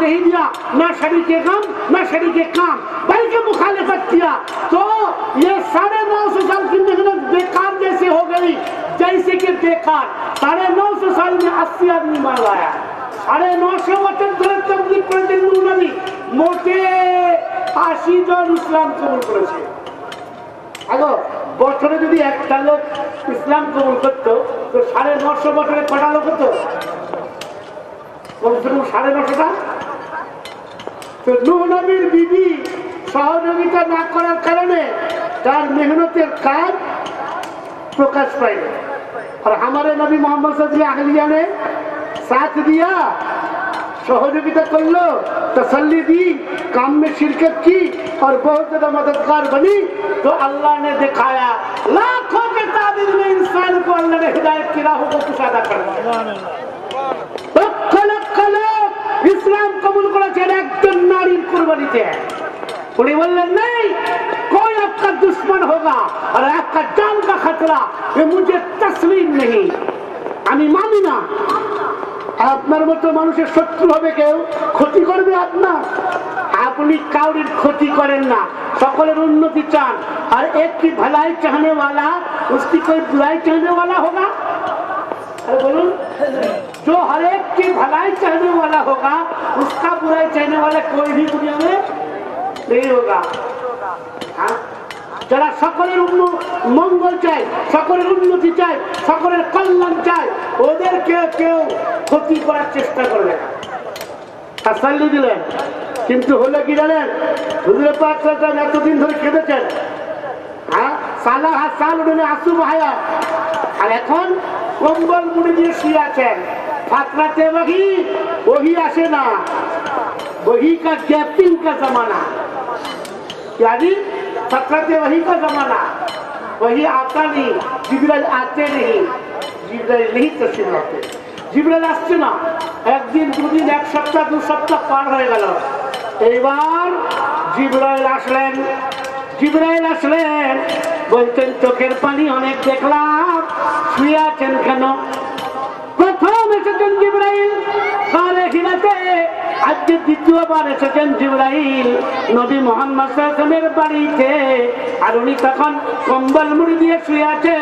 नहीं दिया ना शरीक गम ना शरीक काम बल्कि मुखालिफत किया तो ये साढ़े नौ सौ साल की मेहनत बेकार जैसे हो गई जैसे कि बेकार साढ़े नौ सौ साल में अस्सी आदमी मार लाया সাড়ে নশো বছর ধরে তবলিগ করেছেন নূর নবী মোটে আশি জন ইসলাম কবুল করেছে আগো বছরে যদি একটা লোক ইসলাম কবুল করতো তো সাড়ে নশো বছরে কটা লোক হতো কমসে কম সাড়ে নশোটা তো নূহ নবীর বিবি সহযোগিতা না করার কারণে তার মেহনতের কাজ প্রকাশ পায়নি और हमारे नबी मोहम्मद सदी आहलिया ने साथ दिया सहयोगिता कर लो तसल्ली दी काम में शिरकत की और बहुत ज्यादा मददगार बनी तो अल्लाह ने दिखाया लाखों के ताबिज में इंसान को अल्लाह ने हिदायत की राहों को कुशादा कर दिया একজন নারীর কুরবানিতে उन्हें बोलने नहीं कोई आपका दुश्मन होगा और आपका जान का खतरा ये मुझे तस्लीम नहीं আমি মানি না আপনার মতো মানুষের শত্রু হবে কেউ ক্ষতি করবে আপনার আপনি কাউরির ক্ষতি করেন না সকলের উন্নতি চান আর একটি भलाई चाहने वाला उसकी कोई बुराई चाहने वाला होगा अरे बोलूं जो हर एक की भलाई चाहने वाला होगा उसका बुराई चाहने वाला कोई भी दुनिया में नहीं होगा हाँ? যারা সকলের উন্ন- মঙ্গল চায় সকলের উন্নতি চায় সকলের কল্যাণ চায় ওদেরকে কেউ ক্ষতি করার চেষ্টা করবে না তাসাল্লি দিলেন কিন্তু হলো কি জানেন হুজুরে পাক সাল্লাম এতদিন ধরে কেঁদেছেন হ্যাঁ সালা হাত সাল উঠে আসু ভাইয়া আর এখন কম্বল মুড়ি দিয়ে শুয়ে আছেন ফাতরাতে বহি ওহি আসে না वही का गैपिंग का जमाना यानी फतरते वही का जमाना वही आता नहीं जिब्राइल आते नहीं जिब्राइल नहीं तस्वीर आते জিব্রাইল আসছে না একদিন দুদিন এক সপ্তাহ দু সপ্তাহ পার হয়ে গেল এইবার জিব্রাইল আসলেন জিব্রাইল আসলেন বলছেন চোখের পানি অনেক দেখলাম শুয়ে আছেন কেন প্রথম এসেছেন জিব্রাইল হিরাতে আজকে দ্বিতীয়বার এসেছেন জিব্রাইল। নবী মোহাম্মদ সাল্লামের বাড়িতে, আর উনি তখন কম্বল মুড়ি দিয়ে শুয়ে আছে।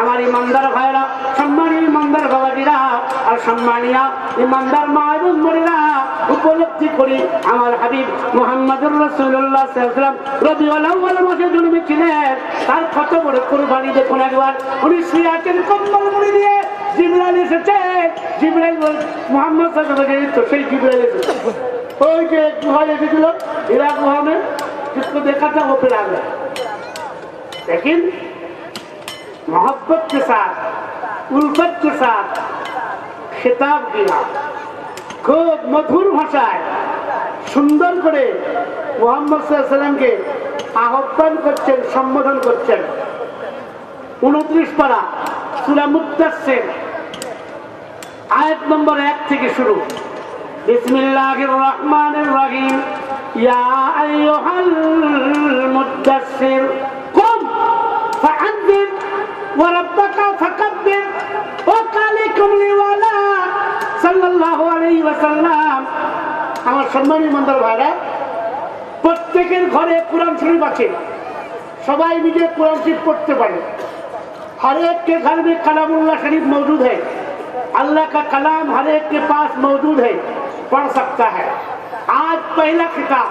আমার ইমানদার ভাইরা, সম্মানী ইমানদার বাবাজিরা, আর সম্মানিয়া ইমানদার মাহবুব মরিরা উপলব্ধি করি, আমার হাবিব মোহাম্মদুর রসুল্লাহ সাল্লাম রবি আলাউল মাসে জন্মেছিলেন। তার কত বড় কোরবানি দেখুন একবার। উনি শুয়ে আছেন কম্বল মুড়ি দিয়ে। জিবরাইল এসেছে জিবরাইল বল মোহাম্মদ সাল্লাল্লাহু তো সেই জিবরাইল এসেছে ওই যে গুহা এসেছিল এরা গুহা में जिसको देखा था वो फिर आ गया लेकिन मोहब्बत के साथ उल्फत के साथ खिताब किया খুব মধুর ভাষায় সুন্দর করে মোহাম্মদ সাল্লামকে আহ্বান করছেন সম্বোধন করছেন উনত্রিশ পারা সুরা মুদাসের আয়াত নম্বর এক থেকে শুরু। আমার সম্মানী মন্ডল ভাইরা, প্রত্যেকের ঘরে কোরআন শরীফ আছে। সবাই মিলে কোরআন শরীফ পড়তে পারে। হরেক কে ঘর কালামুল্লাহ শরীফ মজুদ হয় اللہ کا کلام ہر ایک کے پاس موجود ہے، پڑھ سکتا ہے۔ آج پہلا خطاب،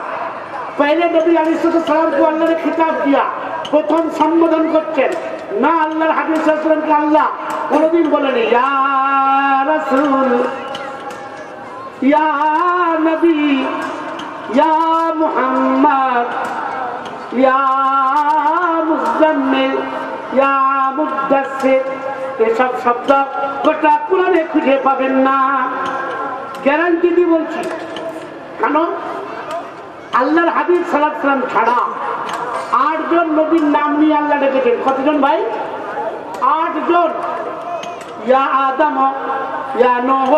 پہلے نبی علیہ السلام کو اللہ نے خطاب کیا প্রথম صلی اللہ علیہ وسلم হাবিব اللہ আল্লাহ دن بولنے یا رسول، یا نبی، یا محمد، یا مزمل، یا مدسر এসব শব্দ গোটা কোরআনে খুঁজে পাবেন না। গ্যারান্টি দিয়ে বলছি, কেন? আল্লাহর হাবিব সালাম ছাড়া আটজন নবীর নাম নিয়ে আল্লাহ ডেকেছেন। কতজন ভাই? আটজন। ইয়া আদম, ইয়া নোহ,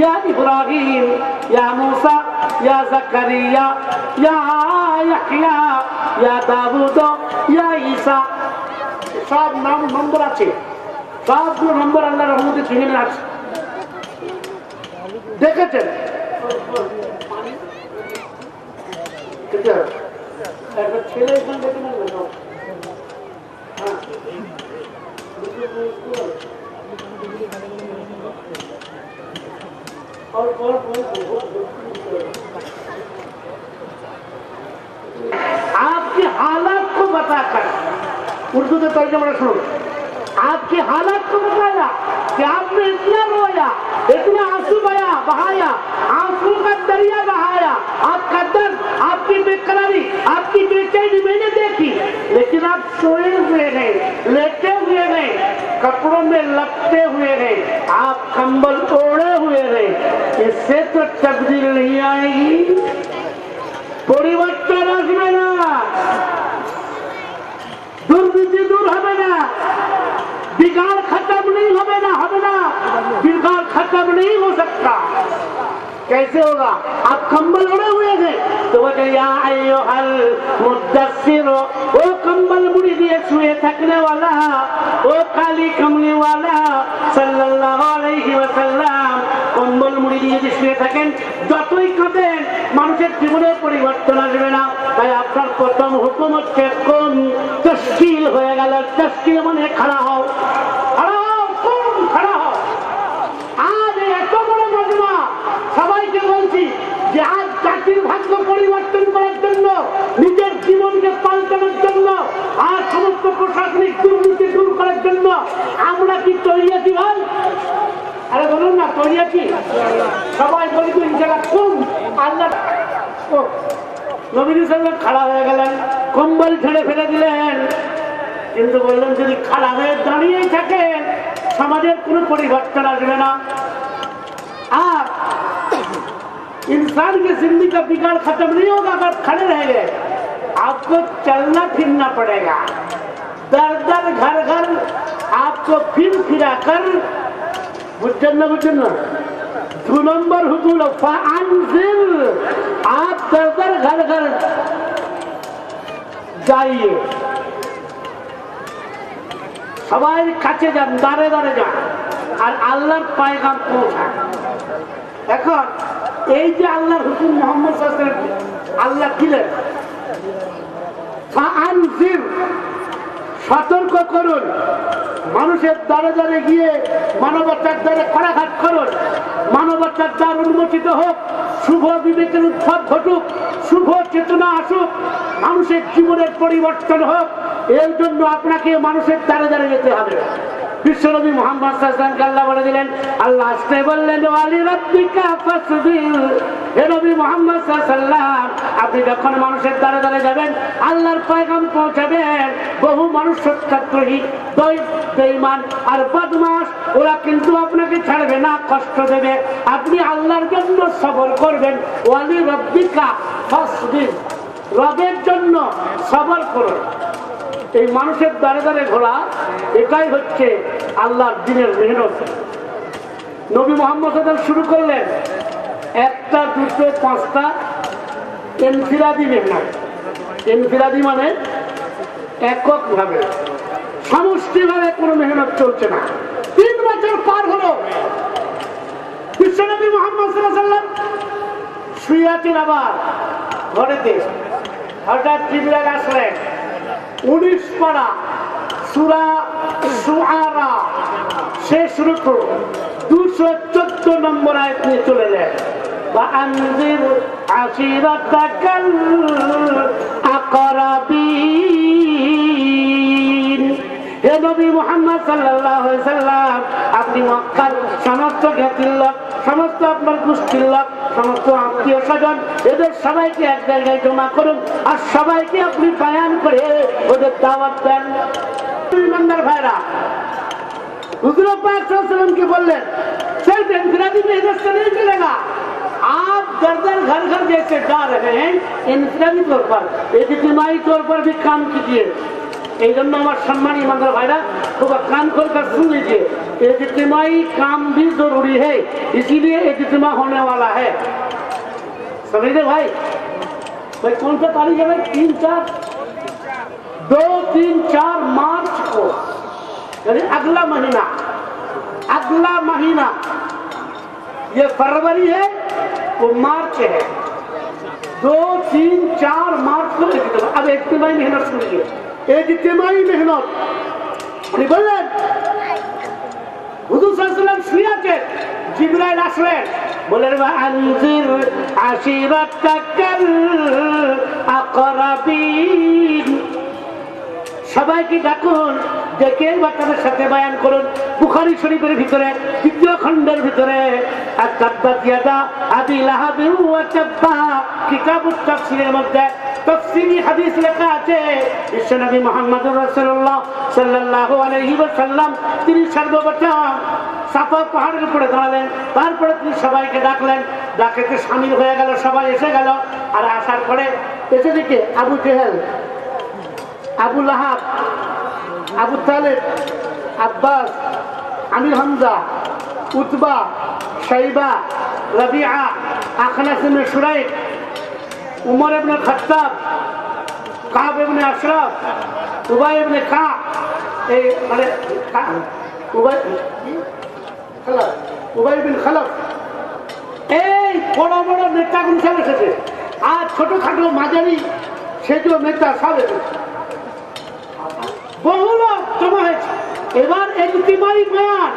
ইয়া ইব্রাহিম, ইয়া মুসা, ইয়া জাকারিয়া, ইয়া ইয়াহইয়া, ইয়া দাউদ, ইয়া ঈসা, সব নাম নম্বর আছে। সবগুলো নম্বর আল্লাহ রহমতে ছিলেন আছে দেখেছেন দেখতে হবে একটা ছেলে এখানে দেখে নেবে তো হ্যাঁ और और आपकी हालात को बताकर उर्दू में तर्जमा सुनो آپ کی حالت کو بتایا کہ آپ نے اتنا رویا، اتنا آنسو بیا بہایا، آنسو کا دریا بہایا۔ آپ کا درد، آپ کی بے قراری آپ کی بے چینی میں نے دیکھی، لیکن آپ سوئے ہوئے گئے لیٹے ہوئے گئے کپڑوں میں لپتے ہوئے گئے آپ کمبل اوڑے ہوئے گئے اس سے تو تبدیل نہیں آئے گی۔ پوری وقت رکھ میں نہ দুর্নীতি দূর হবে না। بگاڑ ختم نہیں ہوے نہ ہونا بگاڑ ختم نہیں ہو سکتا کیسے ہوگا آپ کمبل اڑے ہوئے تھے تو وہ کہ یا ایوہل مدثر او کمبل مڑی دیے سوئے تھکنے والا او کالی کملی والا صلی اللہ علیہ وسلم কম্বল মুড়ি দিয়ে যে শুয়ে থাকেন, যতই কাঁদেন, মানুষের জীবনে পরিবর্তন আসবে না। তাই আপনার প্রথম হুকুম হচ্ছে কম তস্কিল হয়ে গেল তস্কিল মানে খাড়া হও। কোন খাড়া এত বড় সবাইকে বলছি যে পরিবর্তন করার জন্য, নিজের জীবনকে জন্য, আর প্রশাসনিক করার জন্য আমরা কি তৈরি আছি ভাই? আরে বলুন না তৈরি আছি সবাই বলি তো ইনশাল্লাহ কোন আল্লাহ ও নবীন সাল্লাম খাড়া হয়ে গেলেন কম্বল ছেড়ে ফেলে দিলেন কিন্তু বললেন যদি খাড়া হয়ে দাঁড়িয়েই থাকেন সমাজের কোনো পরিবর্তন আসবে না আর इंसान की जिंदगी का बिगाड़ खत्म नहीं होगा अगर खड़े रहेंगे आपको चलना फिरना पड़ेगा दर दर घर घर आपको फिर फिरा कर বুঝছেন না বুঝছেন না? দু নম্বর হুকুল আনজিল আপ ঘর যাইয়ে। সবাই কাছে যান দাঁড়ে দাঁড়ে যান, আর আল্লাহর পায়গাম পৌঁছান। এখন এই যে আল্লাহ হুকুম মোহাম্মদ আল্লাহ কিলেন সতর্ক করুন। মানুষের দ্বারে দ্বারে গিয়ে মানবতার দ্বারে করাঘাত করুন। মানবতার দ্বার উন্মোচিত হোক, শুভ বিবেকের উৎসব ঘটুক, শুভ চেতনা আসুক, মানুষের জীবনের পরিবর্তন হোক এর জন্য আপনাকে মানুষের দ্বারে দ্বারে যেতে হবে। বিশ্বনবী মোহাম্মদ সাল্লামকে আল্লাহ বলে দিলেন, আল্লাহ আসতে বললেন হে নবী মোহাম্মদ সাল্লাম আপনি যখন মানুষের দ্বারে দ্বারে যাবেন, আল্লাহর পয়গাম পৌঁছাবেন। বহু মানুষ সত্যাগ্রহী দই বেঈমান আর বদমাস ওরা কিন্তু আপনাকে ছাড়বে না, কষ্ট দেবে। আপনি আল্লাহর জন্য সবর করবেন ওয়ালি রব্বিকা ফাসবির। রবের জন্য সবর করুন। এই মানুষের দ্বারে দ্বারে ঘোরা এটাই হচ্ছে আল্লাহর দিনের মেহনত। নবী মোহাম্মদ শুরু করলেন, একটা, দুটো, পাঁচটা এনফিরাদি মেহনত এনফিরাদি মানে এককভাবে। সমষ্টিভাবে কোনো মেহনত চলছে না। তিন বছর পার হলো। বিশ্বনবী মোহাম্মদ সাল্লাম শুয়ে আছেন আবার ঘরেতে। হঠাৎ জিবরাইল আসলেন। উনিশ পারা, সুরা সুহারা শেষ রুকু, দুশো চোদ্দ নম্বর আয় নিয়ে চলে যায়। বা আপনি সমস্ত জ্ঞাতির লোক, সমস্ত আপনার গোষ্ঠীর লোক সমস্ত আত্মীয় স্বজন এদের সবাইকে এক জায়গায় জমা করুন আর সবাইকে আপনি বায়ান করে ওদের দাওয়াত দেন ইমানদার ভাইরা হুজুর পাক সাল্লাল্লাহু আলাইহি বললেন सिर्फ इनफरादी में इधर से नहीं चलेगा आप दर दर घर घर जैसे जा रहे हैं इनफरादी तौर पर इज्तिमाई तौर पर भी काम कीजिए এই জন্য আমার সম্মান ইমানদার ভাইরা খুব कान खोल कर सुन ایک اجتماعی کام بھی ضروری ہے اسی لیے اجتماع ہونے والا ہے۔ سمجھے رہے بھائی؟ بھائی، کون سا تاریخ ہے بھائی؟ تین چار؟ دو، تین، چار مارچ کو یعنی اگلا مہینہ اگلا مہینہ۔ یہ فروری ہے وہ مارچ ہے۔ دو، تین، چار مارچ کو اجتماع، اب اجتماعی محنت سنیے اجتماعی محنت۔ بولیں সবাইকে ডাকুন, ডেকে বাচ্চাদের সাথে বয়ান করুন। বুখারি শরীফের ভিতরে, দ্বিতীয় খণ্ডের ভিতরে আর তাব্বাত ইয়াদা আদি লাহাবি ওয়া তাব্বা। মধ্যে তফসিলি হাদিস লেখা আছে। বিশ্বনবী মুহাম্মদুর রাসূলুল্লাহ সাল্লাল্লাহু আলাইহি ওয়াসাল্লাম, তিনি সর্বপ্রথম সাফা পাহাড়ের উপরে দাঁড়ালেন। তারপরে তিনি সবাইকে ডাকলেন। ডাকেতে সামিল হয়ে গেল, সবাই এসে গেল। আর আসার পরে এসে দিকে Abu Jahl, Abu Lahab, Abu Talib, Abbas, Amir Hamza, Utba Shaiba Rabia Akhnas ইবনে শুরাইক উমর এবনে খতাব কাব এবনে আশরাফ, উবাই এবনে কা এই মানে উবাই উবাই বিন খালফ এই বড় বড় নেতাগুলো সব এসেছে। আর ছোটখাটো মাঝারি সেটিও নেতা সব এসেছে। বহু লোক জমা হয়েছে। এবার ইজতিমাই বয়ান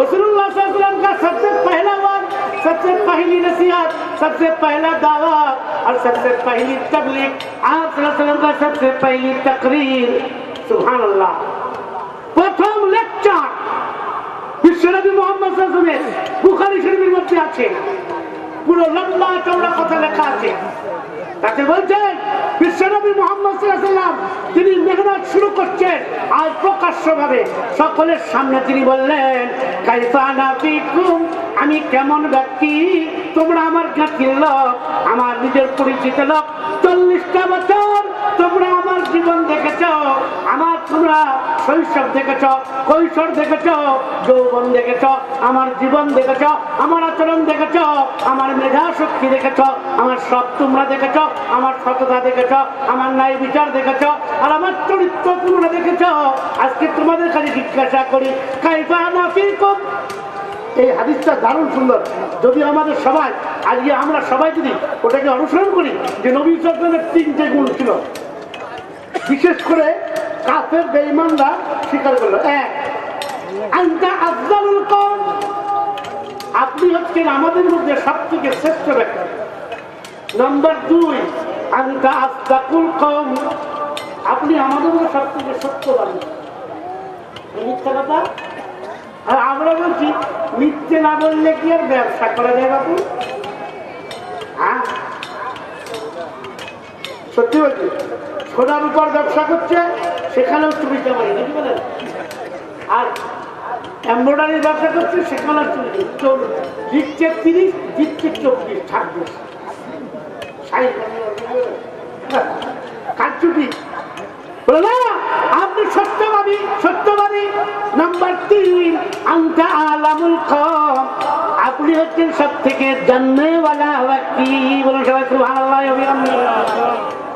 রসুল্লাহ সাল্লাম কা সবসে পহলা ওয়ান সবসে পহলি নসিহত সবসে পহলা দাওয়াত। और सबसे पहली तबलीग आप सल्लल्लाहु अलैहि वसल्लम का सबसे पहली तकरीर सुभान अल्लाह প্রথম লেকচার বিশ্বনবী মোহাম্মদ সাল্লাল্লাহু আলাইহি ওয়াসাল্লামের বুখারী শরীফের মধ্যে আছে পুরো লম্বা চৌড়া কথা লেখা আছে তাকে বলছেন বিশ্বনবী মোহাম্মদ সাল্লাম তিনি মেহনত শুরু করছে আর প্রকাশ্য ভাবে সকলের সামনে তিনি বললেন কাইফানা ফিকুম আমি কেমন ব্যক্তি? তোমরা আমার জ্ঞাতির লোক, আমার নিজের পরিচিত লোক। চল্লিশটা বছর তোমরা জীবন দেখেছ, আমার তোমরা শৈশব দেখেছ, কৈশোর দেখেছ, যৌবন দেখেছ, আমার জীবন দেখেছ, আমার আচরণ দেখেছ, আমার মেধা শক্তি দেখেছ, আমার সব তোমরা দেখেছ, আমার সততা দেখেছ, আমার ন্যায় বিচার দেখেছ, আর আমার চরিত্র তোমরা দেখেছ। আজকে তোমাদের কাছে জিজ্ঞাসা করি এই হাদিসটা দারুণ সুন্দর। যদি আমাদের সবাই, আজকে আমরা সবাই যদি ওটাকে অনুসরণ করি, যে নবী সাল্লামের তিনটে গুণ ছিল বিশেষ করে কাফের, বেঈমানরা স্বীকার করল। এক, আনতা আফজালুল কওম। আপনি হচ্ছেন আমাদের মধ্যে সব থেকে শ্রেষ্ঠ ব্যক্তি। নম্বর দুই, আনতা আফদাকুল কওম। আপনি আমাদের মধ্যে সব থেকে সত্যবাদী মিথ্যা কথা? আর আমরা বলছি, মিথ্যে না বললে কি আর ব্যবসা করা যায় বাবু হ্যাঁ? সত্যি বলছি? সোনার উপর ব্যবসা করছে, সেখানেও চুরি চামারি নাকি বলেন আর এমব্রয়ডারির ব্যবসা করছে, সেখানেও চুরি চোর দিচ্ছে তিরিশ, দিচ্ছে চব্বিশ, ছাব্বিশ। ষাট। কারচুপি বলে, না, আপনি সত্যবাদী সত্যবাদী। নাম্বার তিন আংটা আলামুল কম আপনি হচ্ছেন সব থেকে জাননেওয়ালা ব্যক্তি। বলুন সবাই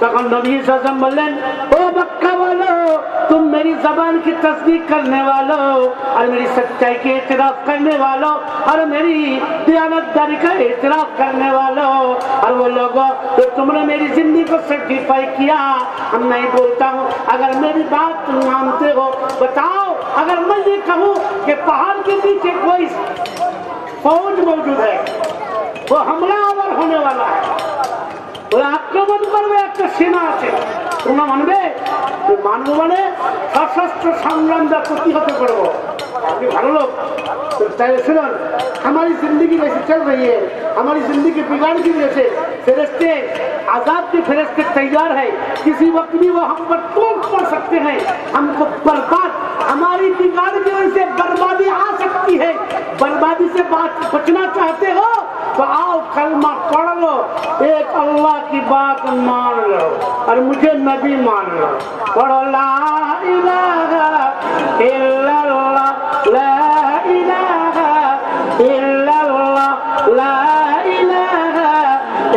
تقل نبی صلی اللہ علیہ وسلم بلن او مکہ والو، تم میری زبان کی تصدیق کرنے والو، اور میری سچائی کے اعتراف کرنے والو، اور میری دیانت داری کا اعتراف کرنے والو۔ اور وہ لوگو تو تم نے میری زندگی کو سرٹیفائی کیا، ہم نہیں بولتا ہوں۔ اگر میری بات تم مانتے ہو، بتاؤ، اگر میں یہ کہوں کہ پہاڑ کے پیچھے کوئی فوج موجود ہے، وہ حملہ آور ہونے والا ہے۔ ওরা আক্রমণ করবে একটা সেনা আছে। তোমরা মানবে? মানব মানে সশস্ত্র সংগ্রামটা প্রতিহত করব। আপনি ভালো লোক তাই ہماری زندگی ویسے چل رہی ہے ہماری زندگی بگاڑ کی وجہ سے فرشتے آزاد کے فرشتے تیار ہیں کسی وقت بھی وہ ہم پر ٹوٹ پڑ سکتے ہیں ہم کو برباد ہماری بگاڑ کی وجہ سے بربادی آ سکتی ہے بربادی سے بات بچنا چاہتے ہو تو آؤ کلمہ پڑھ لو ایک اللہ کی بات مان لو اور مجھے نبی مان لو پڑھو لا الہ الا اللہ पढ़ो ला इलाहा इल्लल्लाह ला इलाहा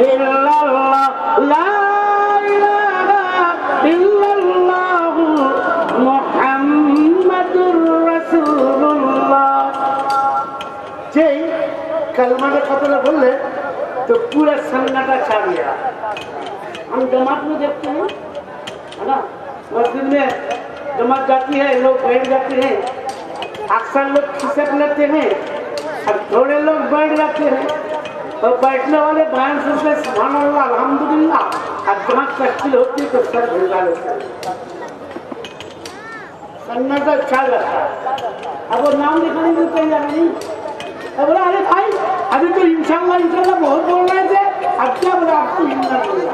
इल्लल्लाह ला इलाहा इल्लल्लाह ला इलाहा इल्लल्लाह মুহাম্মাদুর রাসূলুল্লাহ যেই কালমাটা কথাটা বললে তো পুরো সন্নাটা ছাড়িয়ে हम जमात में देखते हैं है ना मस्जिद में जमात जाती है लोग बैठ जाते हैं اکثر لوگ کھسک لیتے ہیں اب تھوڑے لوگ بیٹھ جاتے ہیں اور بیٹھنے والے بیان سنتے سبحان اللہ الحمدللہ اب جہاں تشکیل ہوتی ہے تو سر بھلا لیتے ہیں سننا تو اچھا لگتا ہے اب وہ نام لکھنے کو تیار نہیں بولا ارے بھائی ابھی تو انشاءاللہ انشاءاللہ بہت بول رہے تھے اب کیا بولا آپ کو ہندنا بولا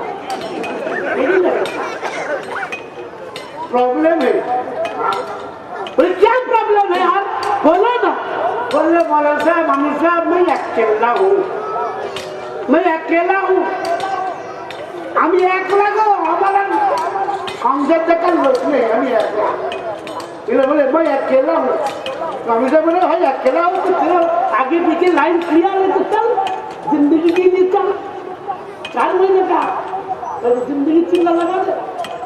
پرابلم ہے बोले क्या प्रॉब्लम है यार बोलो ना बोले मौलाना साहब अमीर साहब मैं अकेला हूँ मैं अकेला हूँ আমি একলা গো আমার আর সংসার দেখার লোক নেই আমি একলা এরা বলে मैं अकेला हूँ तो আমি सब बोले भाई अकेला हूँ तो तेरा आगे पीछे लाइन क्लियर है तो चल जिंदगी के लिए चल चार महीने का तो जिंदगी चिल्ला लगा दे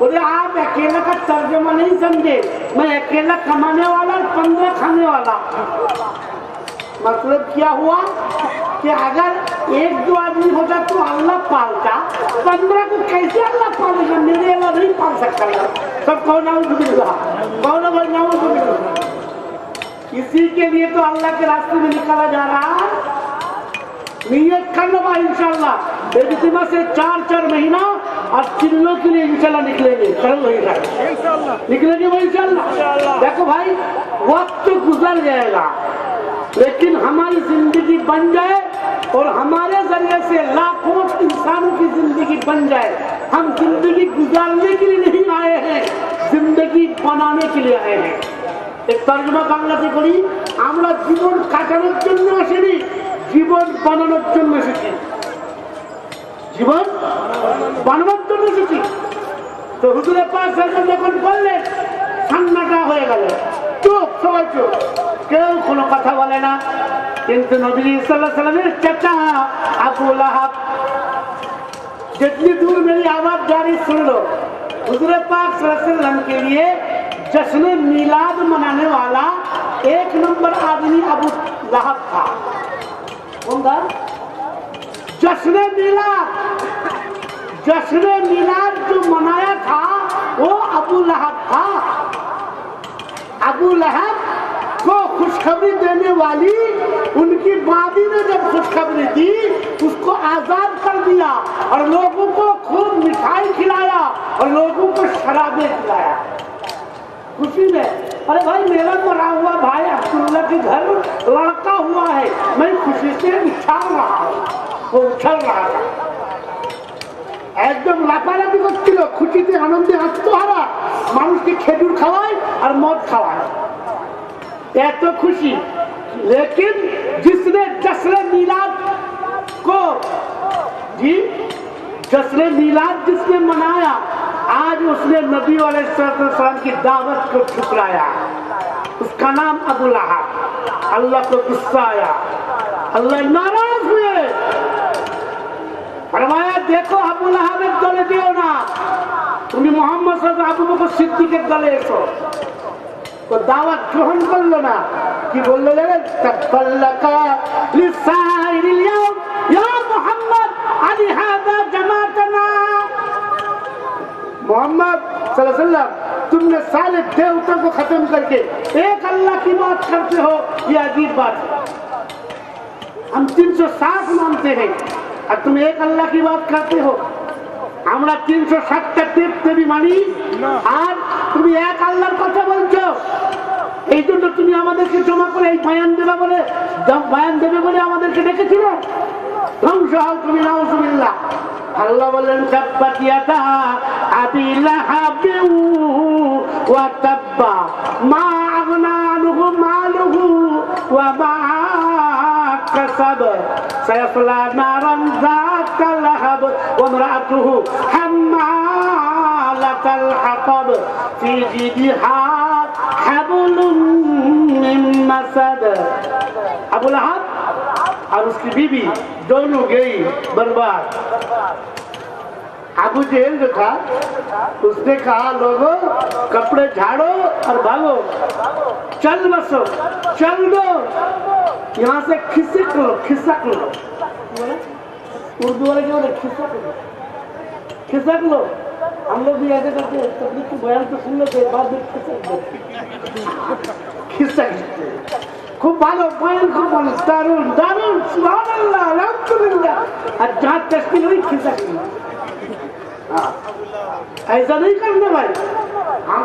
बोले आप अकेला का तर्जमा नहीं समझे میں اکیلا کمانے والا، پندرہ کھانے والا۔ مطلب کیا ہوا کہ اگر ایک دو آدمی ہوتا تو اللہ پالتا، پندرہ کو کیسے اللہ پالے گا؟ میرے اللہ نہیں پال سکتا سب کون کون بناؤ کو اسی کے لیے تو اللہ کے راستے میں نکالا جا رہا۔ نیت کرنا ان شاء اللہ سے چار چار مہینہ اور چلوں کے لیے انشاءاللہ نکلیں گے چلو وہیں نکلیں گے وہ انشاءاللہ دیکھو بھائی وقت گزر جائے گا لیکن ہماری زندگی بن جائے اور ہمارے ذریعے سے لاکھوں انسانوں کی زندگی بن جائے ہم زندگی گزارنے کے لیے نہیں آئے ہیں زندگی بنانے کے لیے آئے ہیں ایک ترجمہ বাংলাতে করি আমরা জীবন কাটানোর জন্য আসিনি জীবন বানানোর میں এসেছি। জীবন বানানোর জন্য এসেছি তো হুজুরের পাশ যখন বললেন ঠান্ডাটা হয়ে গেল চুপ সবাই চুপ কেউ কোনো কথা বলে না কিন্তু নবী সাল্লাহ সাল্লামের চাচা আবু লাহাব जितनी दूर मेरी आवाज जारी सुन लो हुजूर पाक सल्लल्लाहु के लिए जश्न मिलाद मनाने वाला एक नंबर आदमी अबू लहब था جشن میلا جشن میلا جو منایا تھا، وہ ابو لہب تھا۔ ابو لہب کو خوشخبری دینے والی، ان کی بابی نے جب خوشخبری دی، اس کو آزاد کر دیا اور لوگوں کو خوب مٹھائی کھلایا اور لوگوں کو شرابیں کھلایا۔ خوشی میں، ارے بھائی میرا مرا ہوا بھائی، عبداللہ کے گھر لڑکا ہوا ہے۔ میں خوشی سے اچھا رہا ہوں চল না একদম লাফালাফি করছিল، খুশিতে، আনন্দে আত্মহারা। মানুষকে খেজুর খাওয়ায় আর মদ খাওয়ায়। এত খুশি। لیکن جس نے جشن میلاد کو جی جشن میلاد جس نے منایا آج اس نے نبی علیہ السلام کی دعوت کو ٹھکرایا اس کا نام ابو لہب اللہ کو غصہ آیا اللہ ناراض ہوئے देखो আবু লাহাবের দলে দিও না তুমি মোহাম্মদ সাল্লাল্লাহু আবু বকর সিদ্দিকের দলে এসো তো দাওয়াত গ্রহণ করলো না কি বললো জানেন তাব্বাল্লাকা লিসাইরিল ইয়াউম ইয়া মুহাম্মদ আলি হাদা জামাতানা मोहम्मद सल्लल्लाहु तुमने सारे देवताओं को खत्म करके एक अल्लाह की बात करते हो ये अजीब बात है हम 360 मानते हैं और तुम एक अल्लाह की बात करते हो আমরা তিনশো ষাটটা দেব দেবী মানি আর তুমি এক আল্লাহর কথা বলছো এই জন্য তুমি আমাদেরকে জমা করে এই বায়ান দেবে বলে বায়ান দেবে বলে আমাদেরকে ডেকেছিল ধ্বংস হও তুমি নাউজুবিল্লাহ আল্লাহ বললেন তাব্বাতিয়াতা আবি লাহাবিউ ওয়া তাব্বা মা আগনা আনহু মালুহু ওয়া মা کا سيصلى نارا ذات اللهب وامرأته حمالة الحطب. في جيدها حبل من مسد. ابو لهب اور اس کی بیوی بی دونوں گئی برباد. ابو جہل جو تھا اس نے کہا، لوگو، کپڑے جھاڑو اور بھاگو۔ چل بسو، چل دو۔ यहाँ से खिसक लो खिसक लो बोला? उर्दू वाले क्या बोले खिसक लो खिसक लो हम लोग भी ऐसे करते हैं तबलीग की बयान तो सुन लेते हैं, बाद में खिसक दो खिसक जाते हैं। খুব ভালো বয়ান খুব ভালো দারুণ দারুণ সুবহানাল্লাহ আলহামদুলিল্লাহ আর जहाँ तस्वीर हुई खिसक ली हाँ, ऐसा नहीं करना भाई हाँ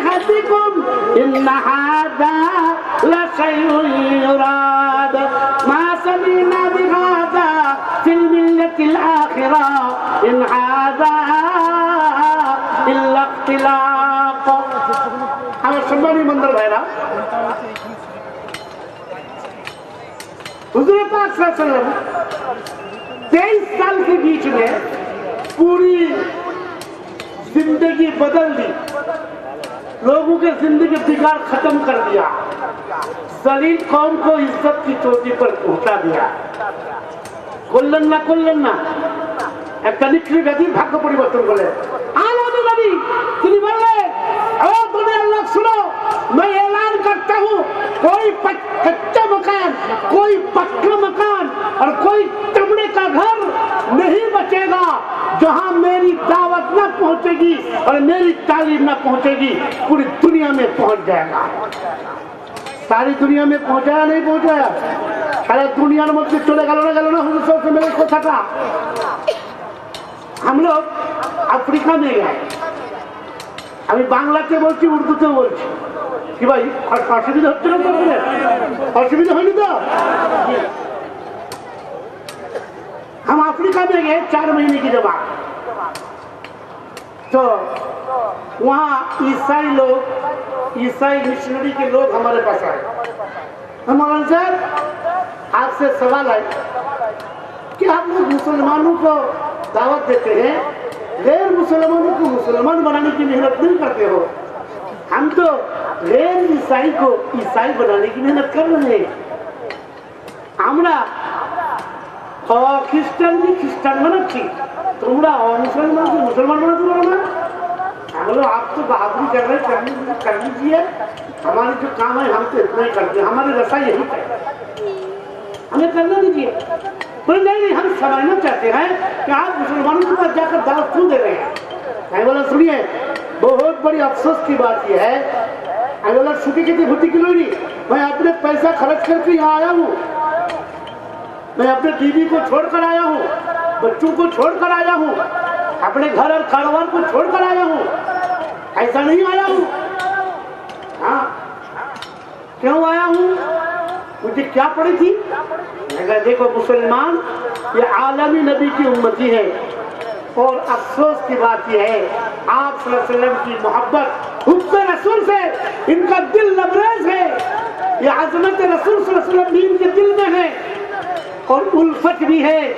ألحتكم إن هذا لشيء يراد. ما سمعنا بهذا في الملة الآخرة. إن هذا إلا اختلاق. سمعني من মন্দির ভাইরা حضور پاک صلی اللہ علیہ وسلم، تیئیس سال کے بیچ میں پوری زندگی بدل دی۔ لوگوں کے زندگی بگاڑ ختم کر دیا۔ زلیل قوم کو عزت کی چوٹی پر پہنچا دیا۔ کلن نہ کلن না একটা নিকৃ ব্যাধি ভাগ্য পরিবর্তন করলেন আলাদা তিনি বললেন اور تمہیں لوگ سنو، میں اعلان کرتا ہوں، کوئی کچا مکان، کوئی پکا مکان اور کوئی چمڑے کا گھر نہیں بچے گا جہاں میری دعوت نہ پہنچے گی اور میری تعلیم نہ پہنچے گی، پوری دنیا میں پہنچ جائے گا۔ ساری دنیا میں پہنچایا نہیں پہنچایا ارے دنیا مجھ سے چلے گا لوڑے گا لوڑا ہم سے میرے کو تھکا ہم لوگ افریقہ میں گئے۔ আমি বাংলাতে বলছি উর্দুতেও বলছি কি ভাই অ- অসুবিধা হচ্ছে না তো আপনাদের? অসুবিধা হয়নি তো हम अफ्रीका में गए चार महीने की जब तो वहाँ ईसाई लोग ईसाई मिशनरी के लोग हमारे पास आए हम मौलाना साहब आपसे सवाल है कि आप लोग मुसलमानों को दावत देते हैं غیر مسلمانوں کو مسلمان بنانے کی محنت نہیں کرتے ہو۔ ہم تو غیر عیسائی کو عیسائی بنانے کی محنت کر رہے ہیں۔ আমরা খ্রিস্টানকে খ্রিস্টান বানাচ্ছি তোমরা অমুসলমানকে মুসলমান বানাতে পারো না بولو آپ تو بہادری کر رہے کرنے کر لیجیے ہمارے جو کام ہے، ہم تو اتنا ہی کرتے ہیں۔ ہمارے رسائی یہی ہے۔ ہمیں کرنا دیجیے بولے نہیں نہیں ہم سمجھنا چاہتے ہیں کہ آپ مسلمانوں کے پاس جا کر دعوت کیوں دے رہے ہیں میں بولا سنیے بہت بڑی افسوس کی بات یہ ہے میں بولا چھٹی کتنی بھٹی کلو نہیں میں اپنے پیسہ خرچ کر کے یہاں آیا ہوں میں اپنے بیوی کو چھوڑ کر آیا ہوں بچوں کو چھوڑ کر آیا ہوں اپنے گھر اور کاروبار کو چھوڑ کر آیا ہوں ایسا نہیں آیا ہوں ہاں کیوں آیا ہوں مجھے کیا پڑی تھی؟ میں کہا دیکھو مسلمان، یہ عالمی نبی کی امتی ہے۔ اور افسوس کی بات یہ ہے، آپ صلی اللہ علیہ وسلم کی محبت حب رسول سے، ان کا دل لبریز ہے۔ یہ عظمت رسول صلی اللہ علیہ وسلم بھی ان کے دل میں ہے۔ اور الفت بھی ہے۔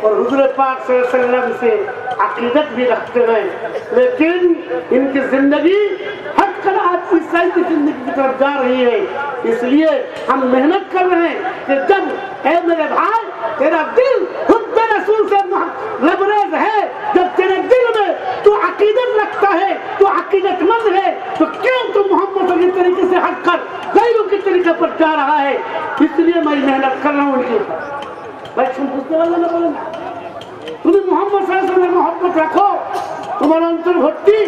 اور حضور پاک صلی اللہ علیہ وسلم سے عقیدت بھی رکھتے ہیں۔ لیکن ان کی زندگی ہٹ کر آج عیسائی کی زندگی کی طرف جا رہی ہے۔ اس لیے ہم محنت کر رہے ہیں کہ جب اے میرے بھائی، تیرا دل خود رسول سے لبریز ہے، جب تیرے دل میں تو عقیدت رکھتا ہے، تو عقیدت مند ہے، تو کیوں تو محمد صلی علی طریقے سے ہٹ کر غیروں کے طریقے پر جا رہا ہے؟ اس لیے میں محنت کر رہا ہوں ان کی তুমি মোহাম্মদ সাহেবের মোহাম্মদ রাখো তোমার অন্তর ভর্তি।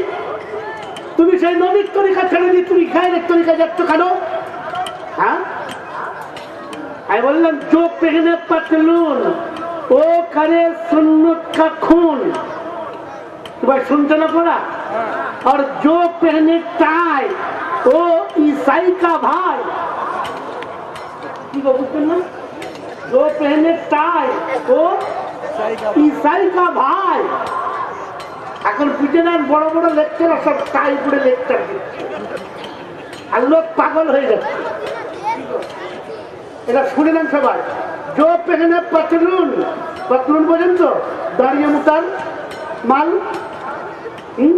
তুমি সেই নবীর তরিকা ছেড়ে দিয়ে তুমি গায়ের তরিকা যাচ্ছ কেন? হ্যাঁ? আমি বললাম চোখ পেখানে পাতলুন ও কানে সুন্নত কা খুন। তোমার শুনতে না পড়া? হ্যাঁ। আর জো পেহনে টাই ও ইসাই কা ভাই। কি বুঝতে না? जो पहने टाई वो ঈসাই কা ভাই এখন বুঝে নেন বড় বড় লেকচার সব টাই পড়ে লেকচার দিচ্ছে আর লোক পাগল হয়ে যাচ্ছে এটা শুনে নেন সবাই জো পেহনে পতলুন পতলুন বোঝেন তো দাঁড়িয়ে মুতার মাল হুম?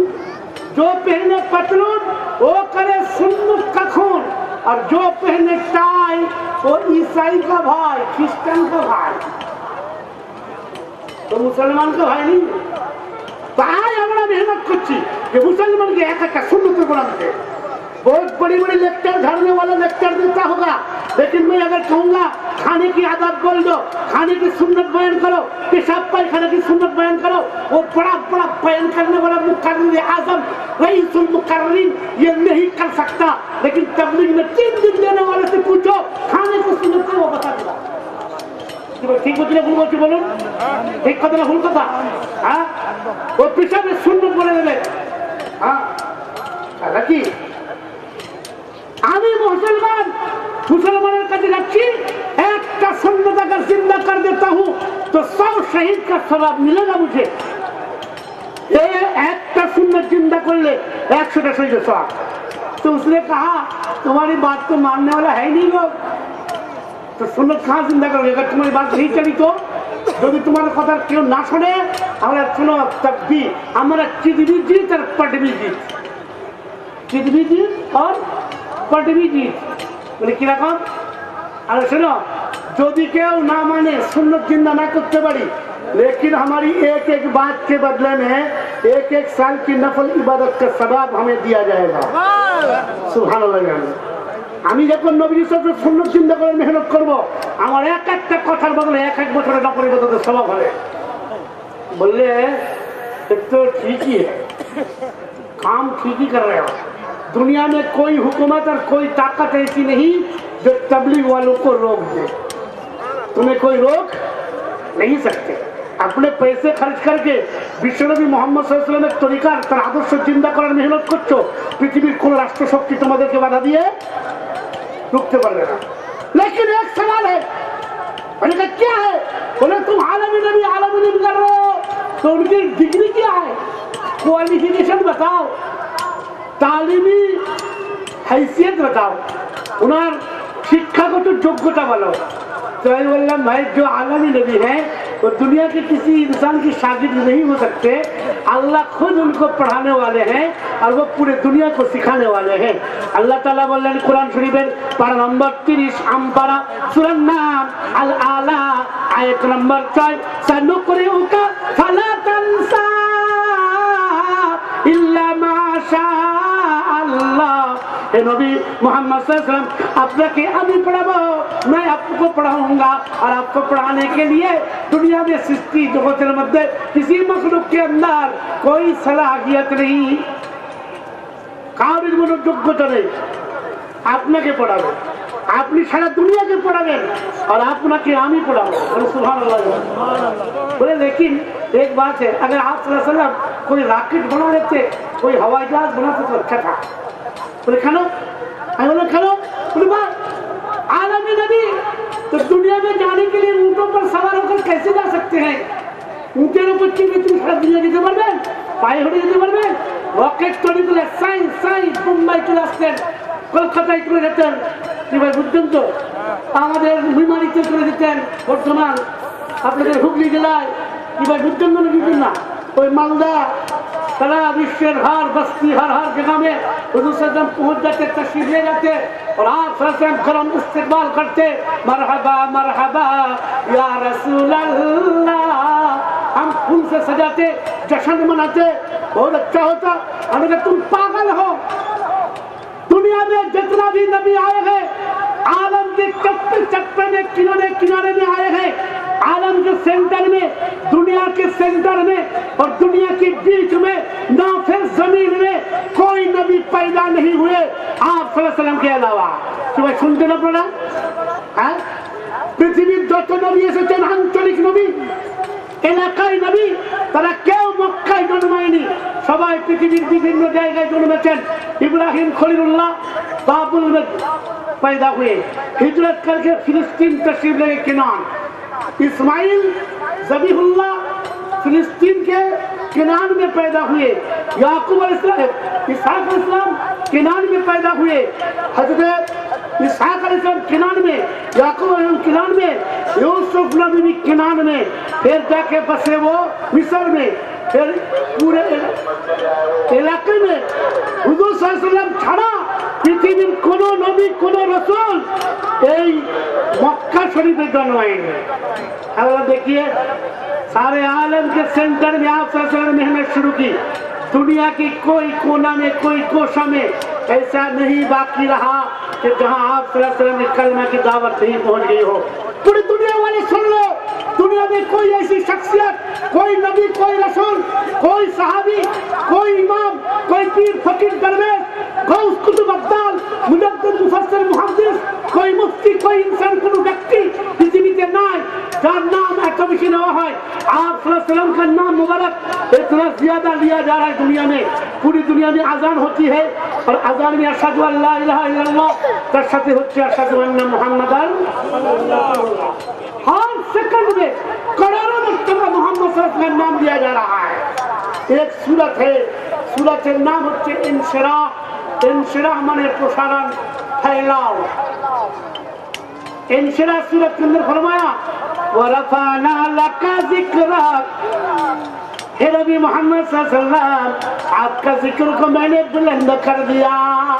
जो पहने पतलून वो करे सुन्नत और जो पहने टाई वो ईसाई का भाई ख्रिस्टान का भाई তো মুসলমানকে ভাই নেই তাই আমরা মেহনত করছি যে মুসলমানকে এক একটা सुन्नत बनाते बहुत बड़ी बड़ी लेक्चर झड़ने वाला लेक्चर देता होगा लेकिन मैं अगर कहूंगा खाने की आदत बोल दो खाने की सुन्नत बयान करो पेशाब पायखाने की सुन्नत बयान करो वो बड़ा बड़ा बयान करने वाला मुकर्र आजम रईसुल मुकर्रीन ये नहीं कर सकता लेकिन तबलीग में तीन दिन देने वाले से पूछो खाने की सुन्नत को वो बता देगा কি বল, ঠিক বলছি না ভুল বলছি বলুন ঠিক কথা না ভুল কথা হ্যাঁ ও পিছনে শূন্য বলে দেবে হ্যাঁ দাদা কি আমি মুসলমান মুসলমানের কাছে যাচ্ছি একটা সন্ন্যত अगर जिंदा कर देता हूं तो सौ शहीद का सवाब मिलेगा मुझे একটা सुन्नत जिंदा করলে 100টা শহীদের সওয়াব तो उसने कहा तुम्हारी बात को मानने वाला है नहीं लोग तो सुन्नत कहाँ जिंदा करोगे अगर तुम्हारी बात नहीं चली तो যদি তোমার কথা কেউ না শোনে আমরা শোনো তকবি আমরা চিদবিজি তার পটবিজি চিদবিজি और চিদবি জিত আর পটবি জিত বলে কিরকম अरे सुनो যদি কেউ না মানে সুন্নত जिंदा ना করতে পারি लेकिन हमारी एक एक बात के बदले में एक एक साल की नफल इबादत का सवाब हमें दिया जाएगा সুবহান আমি যখন নবী সাহেবের সুন্নত চিন্তা করে মেহনত করব আমার এক একটা কথার বদলে এক এক বছরের নকল ইবাদতের স্বভাব হবে বললে "ये तो ठीक ही है काम ठीक ही कर रहे हो दुनिया में कोई हुकूमत और कोई ताकत ऐसी नहीं जो तबलीग वालों को रोक दे तुम्हें कोई रोक नहीं सकते अपने पैसे খরচ করকে বিশ্বনবী মোহাম্মদ সাল্লামের তরিকার তার আদর্শ চিন্তা করার মেহনত করছ পৃথিবীর কোন রাষ্ট্রশক্তি তোমাদেরকে বাধা দিয়ে রুখতে পারবে না लेकिन एक सवाल है मैंने कहा क्या है बोले तुम आलमी नबी आलमी नबी कर रहे हो तो उनकी डिग्री क्या है क्वालिफिकेशन बताओ तालीमी हैसियत बताओ उनार शिक्षागत योग्यता बोलो तो मैं बोललाम भाई जो आलमी नबी है वो दुनिया के किसी इंसान की शागिर्द नहीं हो सकते अल्लाह खुद उनको पढ़ाने वाले हैं और वो पूरे दुनिया को सिखाने वाले हैं আল্লাহ তালা বললেন কোরআন শরীফের পারা নম্বর তিরিশ আমপারা সুরার নাম আল আলা আয়াত নম্বর ছয় সানু করে উকা ফালা তানসা ইল্লা মাশা আল্লাহ हे नबी मोहम्मद सल्लम आपके अभी पढ़ाओ मैं आपको पढ़ाऊंगा और आपको पढ़ाने के लिए दुनिया में सृष्टि जगत मध्य किसी मखलूक के अंदर कोई सलाहियत नहीं কারোর কোনো যোগ্যতা নেই আপনাকে পড়াবো আপনি সারা দুনিয়াকে পড়াবেন আর আপনাকে আমি পড়াবো बोले लेकिन एक बात है अगर आप कोई राकेट बना लेते कोई हवाई जहाज बनाते तो अच्छा था बोले खानो আমি বললাম খানো बोले बात आलमी नबी तो दुनिया में जाने के लिए ऊँटों पर सवार होकर कैसे जा सकते हैं উঁটের উপর চেপে তুমি সারা দুনিয়া যেতে পারবেন পায়ে হেঁটে যেতে পারবেন রকেট তৈরি করে সাইন্স সাইন্স মুম্বাই চলে আসতেন কলকাতায় চলে যেতেন এবার বুঝছেন তো আমাদের বিমারিতে চলে যেতেন বর্তমান আপনাদের হুগলি জেলায় এবার বুঝছেন তো না বুঝছেন না ওই মালদা سلام عشر ہر بستی ہر ہر جگہ میں حضور صلی اللہ علیہ وسلم پہنچ جاتے، تشریف لے جاتے اور آپ صلی اللہ علیہ وسلم کرم استقبال کرتے، مرحبا مرحبا، یا رسول اللہ۔ ہم خون سے سجاتے، جشن مناتے، بہت اچھا ہوتا۔ ہم کہ تم پاگل ہو، دنیا میں جتنا بھی نبی آئے ہیں، عالم کے چپے چپے میں، کنارے کنارے میں آئے ہیں आलम के सेंटर में दुनिया के सेंटर में और दुनिया के बीच में ना फिर जमीन में कोई नबी पैदा नहीं हुए आप वसल्लम के अलावा तो भाई सुनते ना पड़ा হ্যাঁ পৃথিবীর যত নবী এসেছেন আঞ্চলিক নবী এলাকায় নবী তারা কেউ মক্কায় জন্মায়নি সবাই পৃথিবীর বিভিন্ন জায়গায় জন্মেছেন ইব্রাহিম খলিলুল্লাহ बाबुल में पैदा हुए हिजरत करके फिलिस्तीन तशरीफ लगे किनान اسماعیل زبیح اللہ فلسطین کے کنان میں پیدا ہوئے، یعقوب علیہ السلام، اسحاق علیہ السلام کنان میں پیدا ہوئے، حضرت اسحاق علیہ السلام کنان میں، یعقوب علیہ السلام کنان میں، یوسف نبی کنان میں، پھر جا کے بسے وہ مصر میں، پھر پورے علاقے میں حضور صلی اللہ علیہ السلام چھڑا۔ পৃথিবীর কোন নবী নবী কোন রসুল এই मक्का शरीफ में जन्माएंगे अगर देखिए सारे आलम के सेंटर में आप सर मेहनत शुरू की दुनिया की कोई कोना में कोई कोशा में ऐसा नहीं बाकी रहा कि जहां आप सल्लल्लाहु ने कलमा की दावत नहीं पहुंच गई हो पूरी दुनिया वाले सुन लो दुनिया में कोई ऐसी शख्सियत कोई नबी कोई रसूल कोई सहाबी कोई इमाम कोई पीर फकीर दरवेश গৌস কুতুব আব্দাল মুজাদ্দিদ মুফাসসির মুহাদ্দিস কই মুফতি কই ইনসান কোন ব্যক্তি পৃথিবীতে নাই যার নাম এত বেশি নেওয়া হয় आप सल्लम का नाम मुबारक इतना ज्यादा लिया जा रहा है दुनिया में पूरी दुनिया में अजान होती है और अजान में अरशद তার সাথে হচ্ছে আরশাদ মোহাম্মদ हर सेकंड में करोड़ों मरतबा मोहम्मद का नाम लिया जा रहा है एक सूरत है सूरत नाम হচ্ছে इंशराफ انشراحمনের প্রসারণ ফেলাও انشراح سورت کے اندر فرمایا، وَرَفَعْنَا لَكَ ذِكْرَكَ۔ اے نبی محمد صلی اللہ علیہ وسلم، آپ کا ذکر کو میں نے بلند کر دیا۔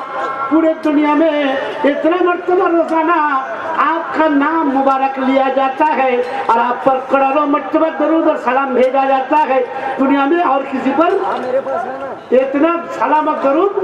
پورے دنیا میں اتنے مرتبہ روزانہ آپ کا نام مبارک لیا جاتا ہے اور آپ پر کروڑوں مرتبہ درود اور سلام بھیجا جاتا ہے۔ دنیا میں اور کسی پر اتنا سلام اور درود